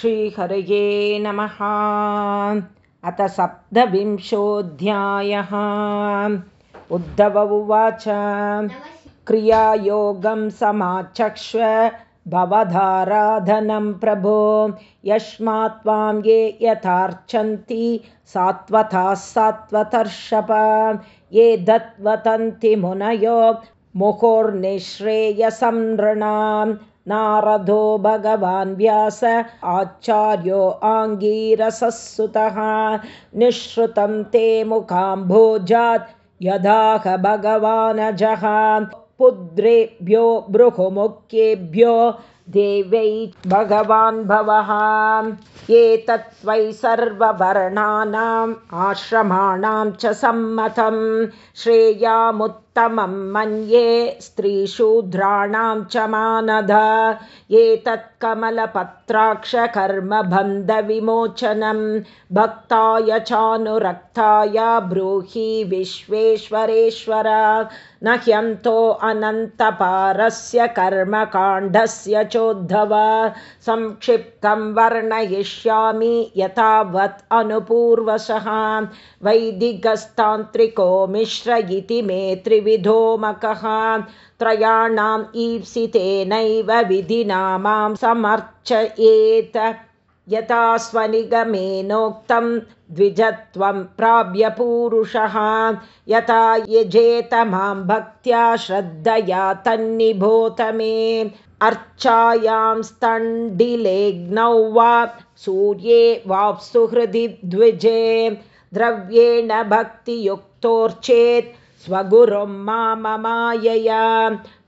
श्रीहरये नमः। अथ सप्तविंशोऽध्यायः। उद्धव उवाच। क्रियायोगं समाचक्ष्व भवधाराधनं प्रभो। यस्मात् त्वां ये यथार्चन्ति सात्वताः सात्वतर्षप ये दत्वतन्ति मुनयो मुहुर्निःश्रेयसं नृणाम् नारदो भगवान् व्यास आचार्यो आङ्गीरसुतः निःश्रुतं ते मुखाम्भोजात् यदाह भगवानजः पुद्रेभ्यो भृहुमुख्येभ्यो देवै भगवान् भवः। एतत्त्वै सर्ववर्णानाम् आश्रमाणां च सम्मतं श्रेयामुत् तमं मन्ये स्त्रीशूद्राणां च मानद एतत्कमलपत्राक्षकर्मबन्धविमोचनं। भक्ताय चानुरक्ताय ब्रूहि विश्वेश्वरेश्वर। न ह्यन्तो अनन्तपारस्य कर्मकाण्डस्य चोद्धव। संक्षिप्तं वर्णयिष्यामि यथावत् अनुपूर्वशः। वैदिकस्तान्त्रिको मिश्र इति मे त्रिविधोमकः त्रयाणाम् ईप्सितेनैव विधिना मां समर्चयेत्। यथा स्वनिगमेनोक्तं द्विजत्वं प्राप्यपूरुषः यथा यजेत मां भक्त्या श्रद्धया तन्निभोत मे। अर्चायां स्तण्डिलेग्नौ वा सूर्ये वाप्सुहृदि द्विजे। द्रव्येण भक्तियुक्तोर्चेत् स्वगुरुं माममायया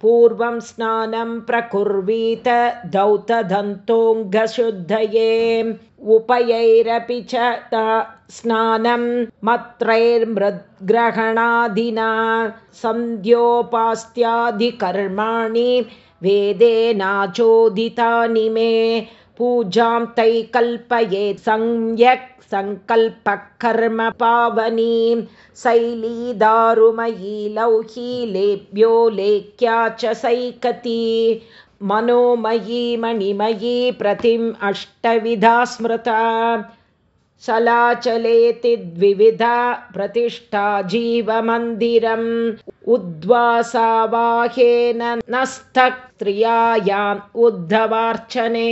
पूर्वं स्नानं प्रकुर्वीत दौतदन्तोऽङ्गशुद्धये उपयैरपि च स्नानं मत्रैर्मृद्ग्रहणादिना सन्ध्योपास्त्यादिकर्माणि वेदेनाचोदितानि मे पूजां तैः कल्पयेत् सम्यक् सङ्कल्पकर्म पावनीं शैलीदारुमयी लौही लेभ्यो लेख्या च सैकती। मनोमयी मणिमयी प्रतिम् अष्टविधा स्मृता शलाचलेति द्विविधा प्रतिष्ठा जीवमन्दिरम् उद्वासावाहेन नस्तक्त्रियायाम् उद्धवार्चने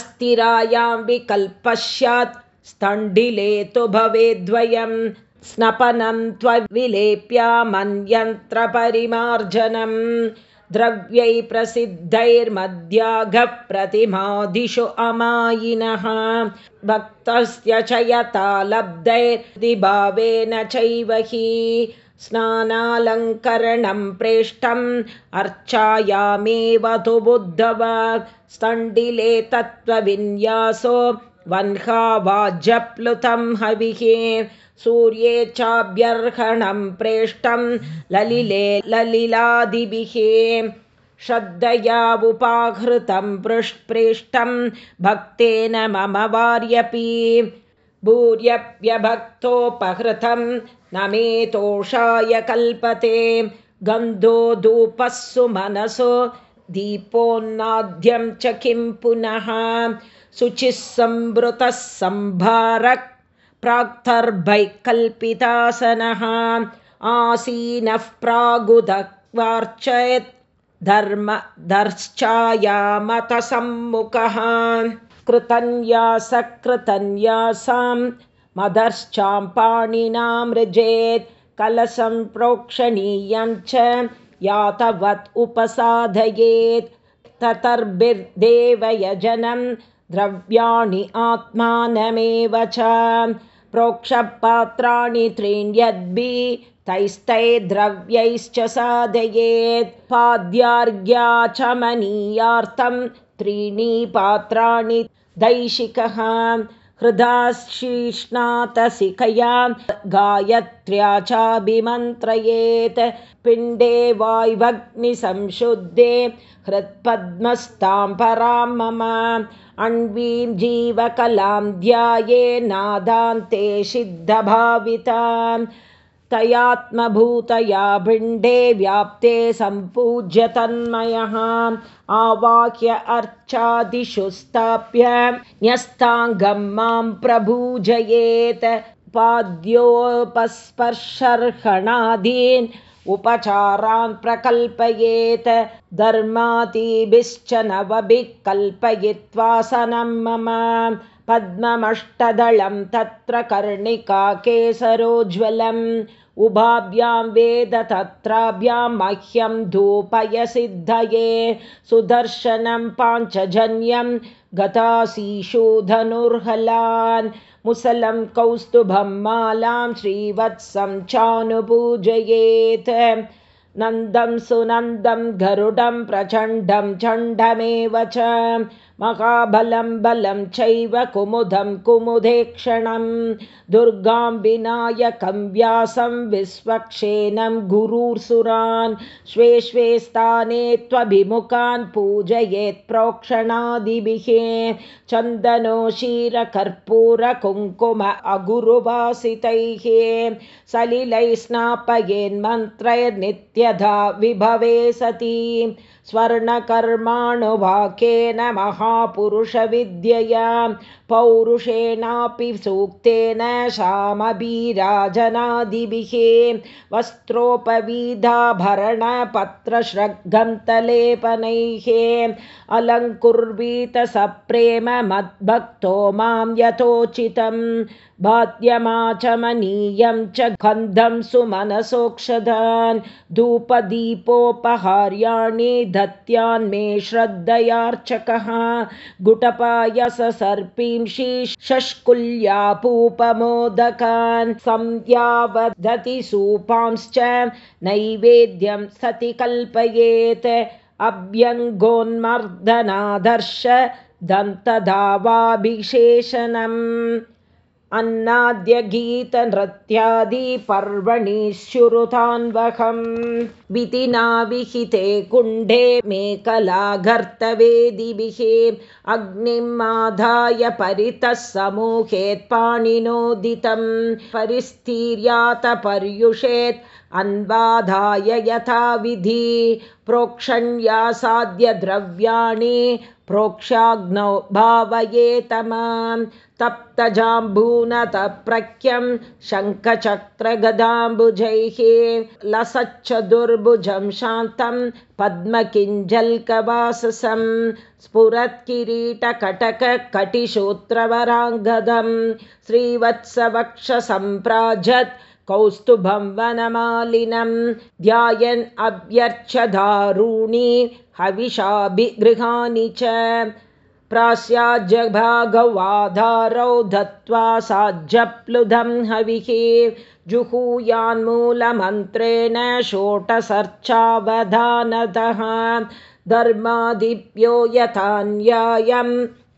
स्थिरायां विकल्पस्यात् स्तण्डिले तु भवेद्वयं स्नपनं त्वविलेप्यामन्यन्त्रपरिमार्जनं द्रव्यै प्रसिद्धैर्मद्याघप्रतिमादिषु अमायिनः। भक्तस्य च यथा लब्धैर्दिभावेन चैव हि स्नानालङ्करणं प्रेष्ठम् अर्चायामेव तु बुद्धव स्तण्डिले तत्त्वविन्यासो वह्नावाज्यप्लुतं हविः। सूर्ये चाभ्यर्हणं प्रेष्ठं ललिले ललिलादिभिः। श्रद्धया उपाहृतं पृष्प्रेष्ठं भक्तेन मम वार्यपि। भूर्यप्यभक्तोपहृतं न मे तोषाय कल्पते। गन्धो धूपस्सु मनसो दीपोन्नाद्यं च किं पुनः शुचिः सम्भृतः सम्भारक् प्राक्तर्भैकल्पितासनः आसीनः प्रागुदक्वार्चयत् धर्मदर्श्चायामतसम्मुखः कृतन्यासकृतन्यासां मदर्श्चां पाणिनामृजेत् कलशं प्रोक्षणीयं च यातवत् उपसाधयेत् ततर्भिर्देवयजनं द्रव्याणि आत्मानमेव च। प्रोक्षपात्राणि त्रीण्यद्भि तैस्तैर्द्रव्यैश्च साधयेत्। पाद्यार्घ्याचमनीयार्थं त्रीणि पात्राणि दैशिकः हृदाशीष्णातसिकया गायत्र्या चाभिमन्त्रयेत् पिण्डे वाय्वग्निसंशुद्धे हृत्पद्मस्तां परां मम अण्वीं जीवकलां ध्याये नादान्ते सिद्धभावितां तयात्मभूतया भिण्डे व्याप्ते सम्पूज्य तन्मयः। आवाह्य अर्चादिषु स्थाप्य न्यस्ताङ्गं मां प्रभूजयेत्। पाद्योपस्पर्शर्हणादीन् उपचारान् प्रकल्पयेत्। धर्मादिभिश्च नवभिः कल्पयित्वासनं मम पद्ममष्टदलं तत्र कर्णिका केसरोज्ज्वलम् उभाभ्यां वेद तत्राभ्यां मह्यं धूपयसिद्धये। सुदर्शनं पाञ्चजन्यं गतासीषु धनुर्हलान् मुसलं कौस्तुभं मालां श्रीवत्सं चानुपूजयेत्। नन्दं सुनन्दं गरुडं प्रचण्डं चण्डमेव च महाबलं बलं चैव कुमुदं कुमुदेक्षणं दुर्गां विनायकं व्यासं गुरुर्सुरान् स्वे स्वे स्थाने त्वभिमुखान् पूजयेत् प्रोक्षणादिभिः। चन्दनो क्षीरकर्पूरकुङ्कुम अगुरुवासितैः सलिलैः स्नापयेन्मन्त्रैर्नित्यधा विभवे सती स्वर्णकर्माणुवाक्येन महापुरुषविद्यया पौरुषेणापि सूक्तेन शामभिराजनादिभिः वस्त्रोपवीदाभरणपत्रश्रग्गन्तलेपनैः अलङ्कुर्वीत सप्रेम मद्भक्तो मां यथोचितं बाध्यमाचमनीयं च गन्धं सुमनसोक्षदान् धूपदीपोपहार्याणि दत्यान्मे श्रद्धयार्चकः गुटपायसर्पींषि शष्कुल्यापूपमोदकान् संध्यावदति सूपांश्च नैवेद्यं सति कल्पयेत्। अभ्यङ्गोन्मर्दनादर्श दन्तधावाभिशेषणम् अन्नाद्यगीतनृत्यादिपर्वणि शुरुतान्वहं विधिना विहिते कुण्डे मेकलाघर्तवेदिभिः अग्निम् आधाय परितः समूहेत्पाणिनोदितं परिस्थिर्यात पर्युषेत् अन्वाधाय यथा विधि प्रोक्षण्यासाद्यद्रव्याणि प्रोक्षाग्नौ भावयेतमां तप्तजाम्बूनतप्रख्यं शङ्खचक्रगदाम्बुजैः लसच्च दुर्भुजं शान्तं पद्मकिञ्जल्कवाससं स्फुरत्किरीटकटककटिशोत्रवराङ्गदं श्रीवत्सवक्षसम्प्राजत् कौस्तुभं वनमालिनं ध्यायन् अभ्यर्चदारूणि हविषाभिगृहाणि च प्रास्याज्यभागवाधारौ दत्त्वा साज्यप्लुधं हविः जुहूयान्मूलमन्त्रेण षोटसर्चावधानतः धर्मादिभ्यो यथान्यायं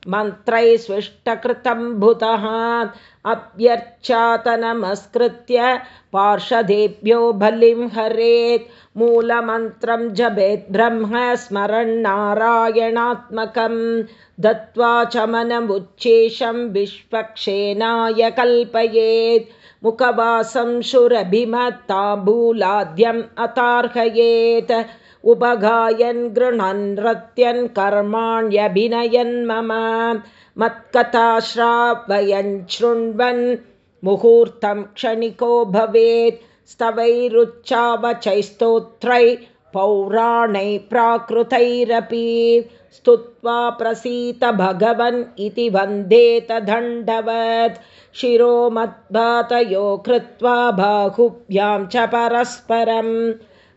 मन्त्रैः स्विष्टकृतं भूतः अभ्यर्चातनमस्कृत्य पार्षदेभ्यो बलिं हरेत् मूलमन्त्रं जपेत् ब्रह्म स्मरन्नारायणात्मकं दत्त्वा चमनमुच्चेशं विश्वक्षेनाय कल्पयेत्। मुखवासं शुरभिमत्ताम्बूलाद्यम् अतार्हयेत्। उपगायन् गृह्णन् नृत्यन् कर्माण्यभिनयन् मम। मत्कथाश्रावयन् शृण्वन्। मुहूर्तं क्षणिको भवेत्। स्तवैरुच्चावचैस्तोत्रै पौराणैः प्राकृतैरपि स्तुत्वा प्रसीत भगवन् इति वन्देत दण्डवत् शिरोमद्भातयो कृत्वा बाहुभ्यां च परस्परं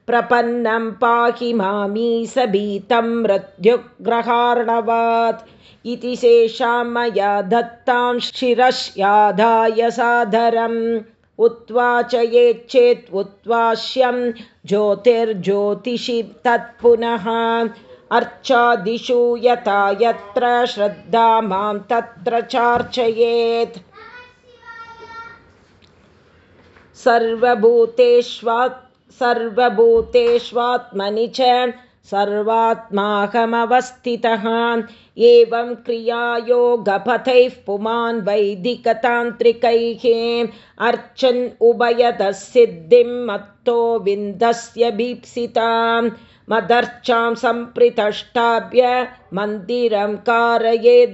प्रपन्नं पाहि मामीसभीतं मृत्युग्रहार्णवात्। इति शेषां मया दत्तां शिरस्याधाय सादरम्। उद्वाच येच्छेत् उद्वाश्यं ज्योतिर्ज्योतिषि तत्पुनः अर्चादिषु यथा यत्र श्रद्धा मां तत्र चार्चयेत्। सर्वभूतेष्वा सर्वभूतेष्वात्मनि च सर्वात्माहमवस्थितः। एवं क्रियायोगपथैः पुमान् वैदिकतान्त्रिकैः। अर्चन् उभयतः सिद्धिं मत्तो विन्दस्य भीप्सितां मदर्चां सम्पृतष्टाभ्य मन्दिरं कारये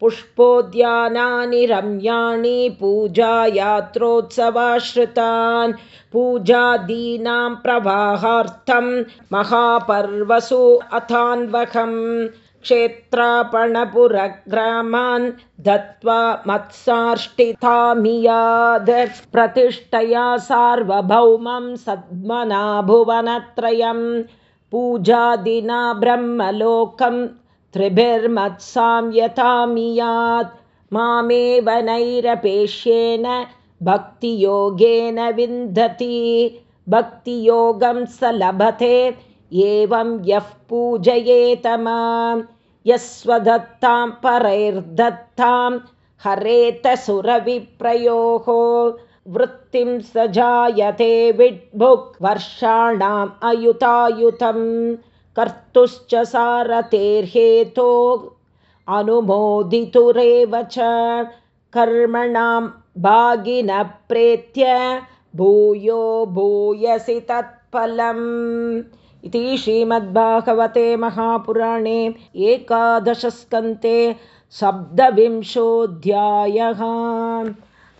पुष्पोद्यानानि रम्याणि पूजायात्रोत्सवाश्रितान्। पूजादीनां प्रवाहार्थं महापर्वसु अथान्वहम् क्षेत्रापणपुरग्रामान् दत्त्वा मत्सार्ष्टितामियाद् प्रतिष्ठया सार्वभौमं सद्मना भुवनत्रयं पूजादिना ब्रह्मलोकं त्रिभिर्मत्सां यथामियात् मामेव नैरपेष्येन भक्तियोगेन विन्दति। भक्तियोगं स लभते एवं यः पूजयेत मां यस्वदत्तां परैर्दत्तां हरेतसुरविप्रयोः वृत्तिं स जायते विड्भुक् वर्षाणाम् अयुतायुतं कर्तुश्च सारथेर्हेतो अनुमोदितुरेव च कर्मणां भागिनः प्रेत्य भूयो भूयसि तत्फलम् इति श्रीमद्भागवते महापुराणे एकादशस्कन्ते सप्तविंशोऽध्यायः.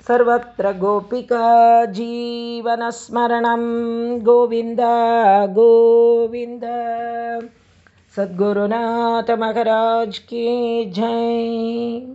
सर्वत्र गोपिका जीवनस्मरणं गोविन्द गोविन्द। सद्गुरुनाथमहराज की जय